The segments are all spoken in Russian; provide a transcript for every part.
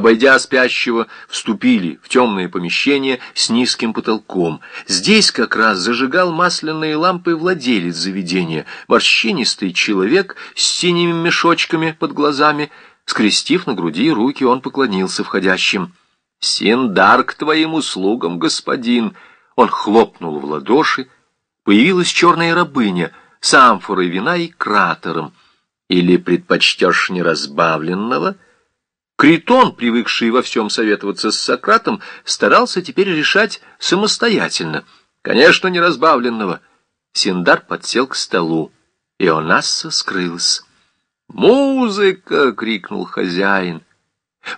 Обойдя спящего, вступили в темное помещение с низким потолком. Здесь как раз зажигал масляные лампы владелец заведения, морщинистый человек с синими мешочками под глазами. Скрестив на груди руки, он поклонился входящим. «Синдар к твоим услугам, господин!» Он хлопнул в ладоши. Появилась черная рабыня с амфорой вина и кратером. «Или предпочтешь неразбавленного?» Критон, привыкший во всем советоваться с Сократом, старался теперь решать самостоятельно. Конечно, неразбавленного. Синдар подсел к столу. Ионасса скрылась. «Музыка!» — крикнул хозяин.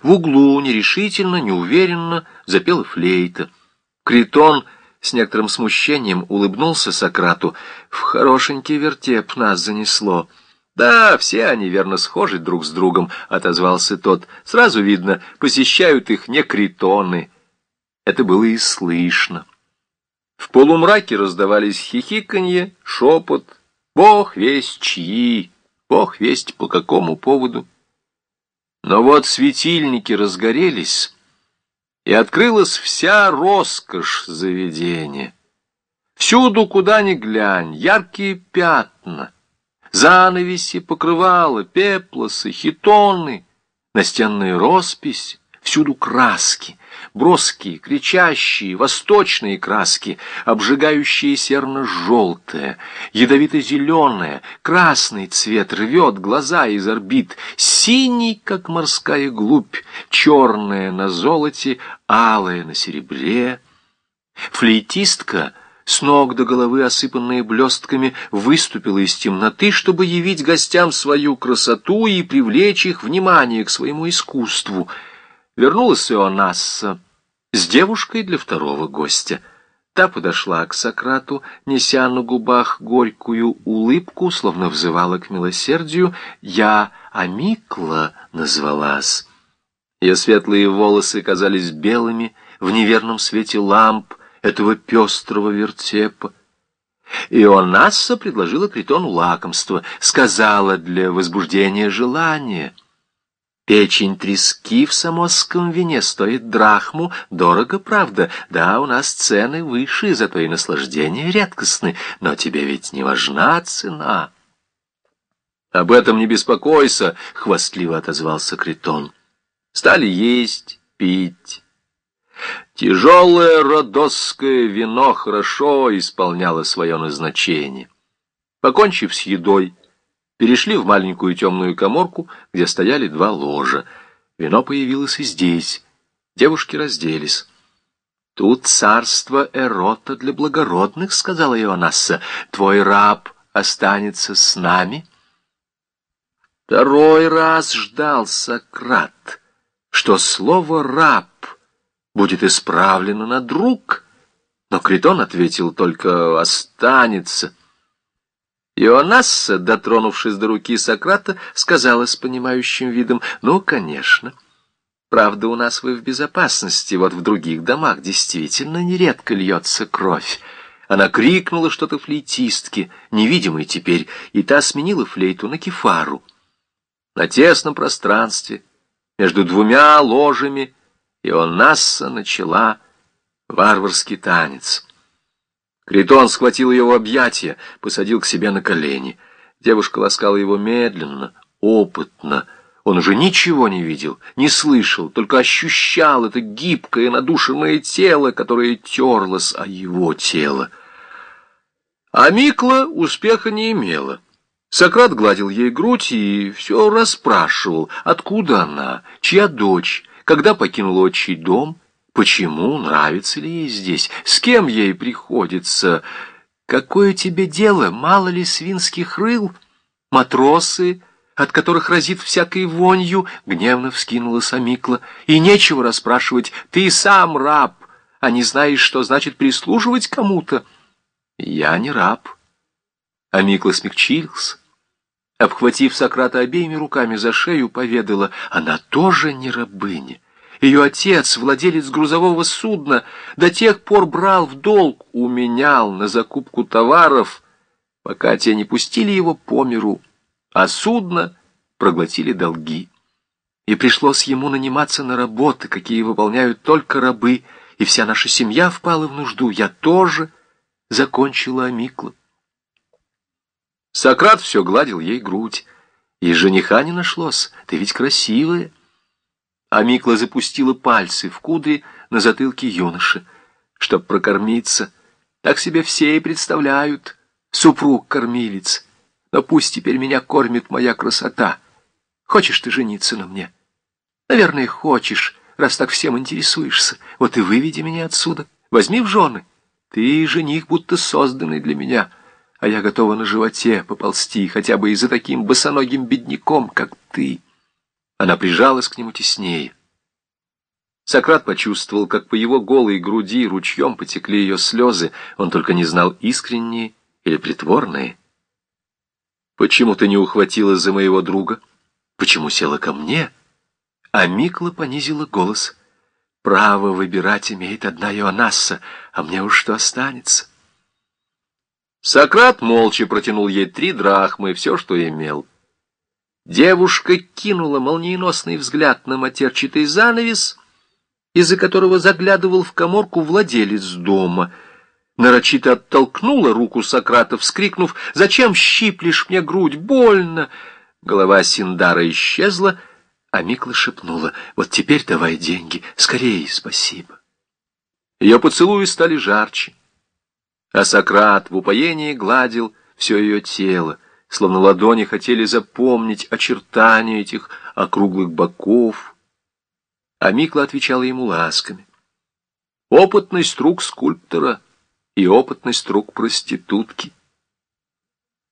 В углу нерешительно, неуверенно запела флейта. Критон с некоторым смущением улыбнулся Сократу. «В хорошенький вертеп нас занесло». «Да, все они верно схожи друг с другом», — отозвался тот. «Сразу видно, посещают их не критоны». Это было и слышно. В полумраке раздавались хихиканье, шепот. «Бог весть чьи, бог весть по какому поводу». Но вот светильники разгорелись, и открылась вся роскошь заведения. Всюду, куда ни глянь, яркие пятна — занавеси, покрывала, пеплосы, хитоны, настенная роспись, всюду краски, броские, кричащие, восточные краски, обжигающие серно-желтое, ядовито-зеленое, красный цвет рвет глаза из орбит, синий, как морская глубь, черное на золоте, алое на серебре. Флейтистка — с ног до головы осыпанная блестками, выступила из темноты, чтобы явить гостям свою красоту и привлечь их внимание к своему искусству. Вернулась Ионасса с девушкой для второго гостя. Та подошла к Сократу, неся на губах горькую улыбку, словно взывала к милосердию. «Я Амикла» назвалась. Ее светлые волосы казались белыми в неверном свете ламп, этого пестрого вертепа. Ионасса предложила Критону лакомство, сказала для возбуждения желания. Печень трески в самосском вине стоит драхму, дорого, правда. Да, у нас цены выше, зато и наслаждения редкостны, но тебе ведь не важна цена. Об этом не беспокойся, — хвастливо отозвался Критон. Стали есть, пить, Тяжелое родосское вино хорошо исполняло свое назначение. Покончив с едой, перешли в маленькую темную коморку, где стояли два ложа. Вино появилось и здесь. Девушки разделись. «Тут царство Эрота для благородных», — сказала Ионасса. «Твой раб останется с нами». Второй раз ждал Сократ, что слово «раб» будет исправлено на друг. Но Критон ответил только «останется». Ионасса, дотронувшись до руки Сократа, сказала с понимающим видом «ну, конечно». Правда, у нас вы в безопасности, вот в других домах действительно нередко льется кровь. Она крикнула что-то флейтистке, невидимой теперь, и та сменила флейту на кефару. На тесном пространстве, между двумя ложами, Ионасса начала варварский танец. Критон схватил ее в объятия, посадил к себе на колени. Девушка ласкала его медленно, опытно. Он уже ничего не видел, не слышал, только ощущал это гибкое, надушенное тело, которое терлось о его тело. А Микла успеха не имела. Сократ гладил ей грудь и все расспрашивал, откуда она, чья дочь, когда покинула отчий дом, почему, нравится ли ей здесь, с кем ей приходится. Какое тебе дело, мало ли свинских рыл? Матросы, от которых разит всякой вонью, гневно вскинула Самикла. И нечего расспрашивать, ты сам раб, а не знаешь, что значит прислуживать кому-то. Я не раб. Амикла смягчился обхватив Сократа обеими руками за шею, поведала, она тоже не рабыня. Ее отец, владелец грузового судна, до тех пор брал в долг, уменял на закупку товаров, пока те не пустили его по миру, а судно проглотили долги. и пришлось ему наниматься на работы, какие выполняют только рабы, и вся наша семья впала в нужду. Я тоже закончила Амикла. Сократ все гладил ей грудь. И жениха не нашлось, ты ведь красивая. Амикла запустила пальцы в кудри на затылке юноши, чтоб прокормиться. Так себе все и представляют. Супруг-кормилец. Но пусть теперь меня кормит моя красота. Хочешь ты жениться на мне? Наверное, хочешь, раз так всем интересуешься. Вот и выведи меня отсюда. Возьми в жены. Ты жених, будто созданный для меня а я готова на животе поползти, хотя бы и за таким босоногим бедняком, как ты. Она прижалась к нему теснее. Сократ почувствовал, как по его голой груди ручьем потекли ее слезы, он только не знал, искренние или притворные. «Почему ты не ухватилась за моего друга? Почему села ко мне?» А Микла понизила голос. «Право выбирать имеет одна Иоаннасса, а мне уж что останется?» Сократ молча протянул ей три драхмы, все, что имел. Девушка кинула молниеносный взгляд на матерчатый занавес, из-за которого заглядывал в коморку владелец дома. Нарочито оттолкнула руку Сократа, вскрикнув «Зачем щиплешь мне грудь? Больно!» Голова Синдара исчезла, а Микла шепнула «Вот теперь давай деньги, скорее, спасибо». Ее поцелуи стали жарче. А Сократ в упоении гладил все ее тело, словно ладони хотели запомнить очертания этих округлых боков. А Микла отвечала ему ласками. Опытность рук скульптора и опытность рук проститутки.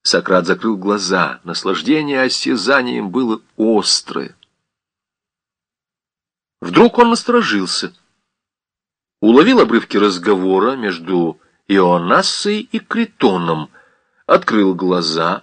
Сократ закрыл глаза, наслаждение осязанием было острое. Вдруг он насторожился. Уловил обрывки разговора между Ионассой и Критоном, открыл глаза.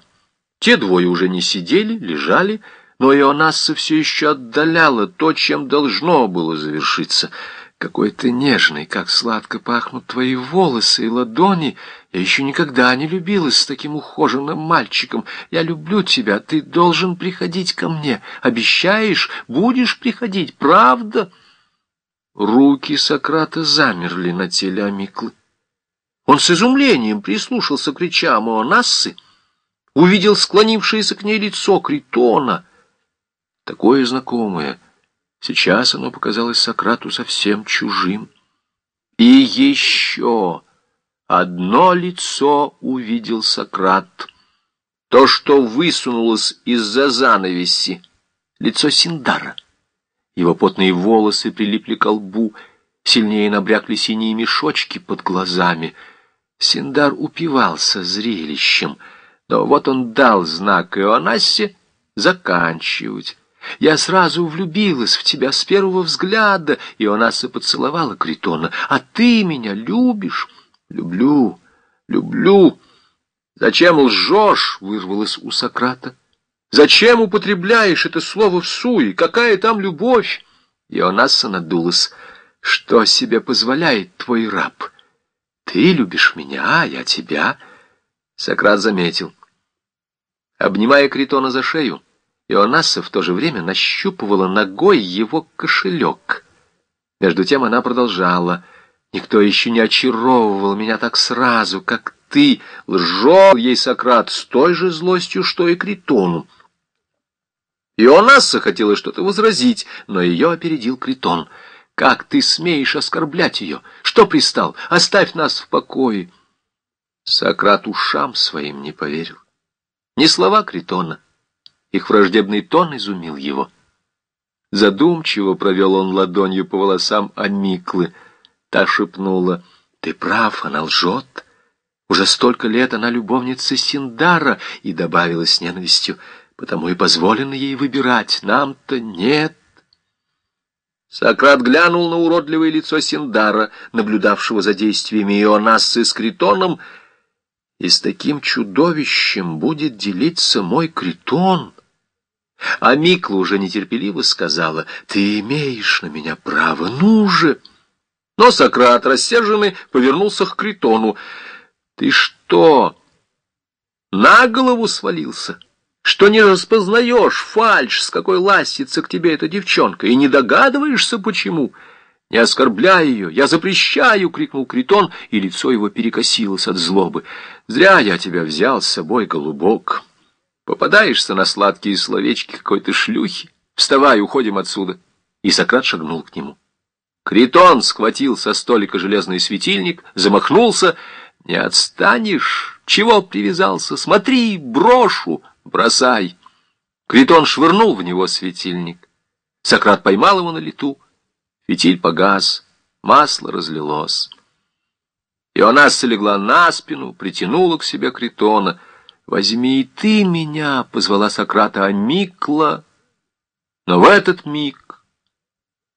Те двое уже не сидели, лежали, но Ионасса все еще отдаляла то, чем должно было завершиться. Какой ты нежный, как сладко пахнут твои волосы и ладони. Я еще никогда не любилась с таким ухоженным мальчиком. Я люблю тебя, ты должен приходить ко мне. Обещаешь, будешь приходить, правда?» Руки Сократа замерли на теле Амиклы. Он с изумлением прислушался к речам Ионассы, увидел склонившееся к ней лицо Критона. Такое знакомое. Сейчас оно показалось Сократу совсем чужим. И еще одно лицо увидел Сократ. То, что высунулось из-за занавеси, лицо Синдара. Его потные волосы прилипли к лбу, сильнее набрякли синие мешочки под глазами — Синдар упивался зрелищем, но вот он дал знак Ионассе заканчивать. Я сразу влюбилась в тебя с первого взгляда, Ионасса поцеловала Критона. А ты меня любишь? Люблю, люблю. Зачем лжешь? Вырвалось у Сократа. Зачем употребляешь это слово в суе? Какая там любовь? Ионасса надулась. Что себе позволяет твой раб? — ты любишь меня, а я тебя. Сократ заметил. Обнимая Критона за шею, Ионасса в то же время нащупывала ногой его кошелек. Между тем она продолжала. «Никто еще не очаровывал меня так сразу, как ты!» Лжел ей Сократ с той же злостью, что и Критону. Ионасса хотела что-то возразить, но ее опередил Критон — как ты смеешь оскорблять ее? Что пристал? Оставь нас в покое. Сократ ушам своим не поверил. Не слова Критона. Их враждебный тон изумил его. Задумчиво провел он ладонью по волосам Амиклы. Та шепнула, «Ты прав, она лжет. Уже столько лет она любовница Синдара», и добавила с ненавистью, «потому и позволено ей выбирать. Нам-то нет». Сократ глянул на уродливое лицо Синдара, наблюдавшего за действиями Ионассы с Критоном, и с таким чудовищем будет делиться мой Критон. А Микла уже нетерпеливо сказала, «Ты имеешь на меня право, ну же!» Но Сократ, рассерженный, повернулся к Критону. «Ты что, на голову свалился? Что не распознаешь фальшь, с какой ластится к тебе эта девчонка, и не догадываешься, почему. «Не оскорбляй ее! Я запрещаю!» — крикнул Критон, и лицо его перекосилось от злобы. «Зря я тебя взял с собой, голубок. Попадаешься на сладкие словечки какой-то шлюхи. Вставай, уходим отсюда!» И Сократ шагнул к нему. Критон схватил со столика железный светильник, замахнулся. «Не отстанешь? Чего привязался? Смотри, брошу! Бросай!» Критон швырнул в него светильник. Сократ поймал его на лету. Фитиль погас, масло разлилось. Ионасса легла на спину, притянула к себе Критона. «Возьми и ты меня!» — позвала Сократа Амикла. Но в этот миг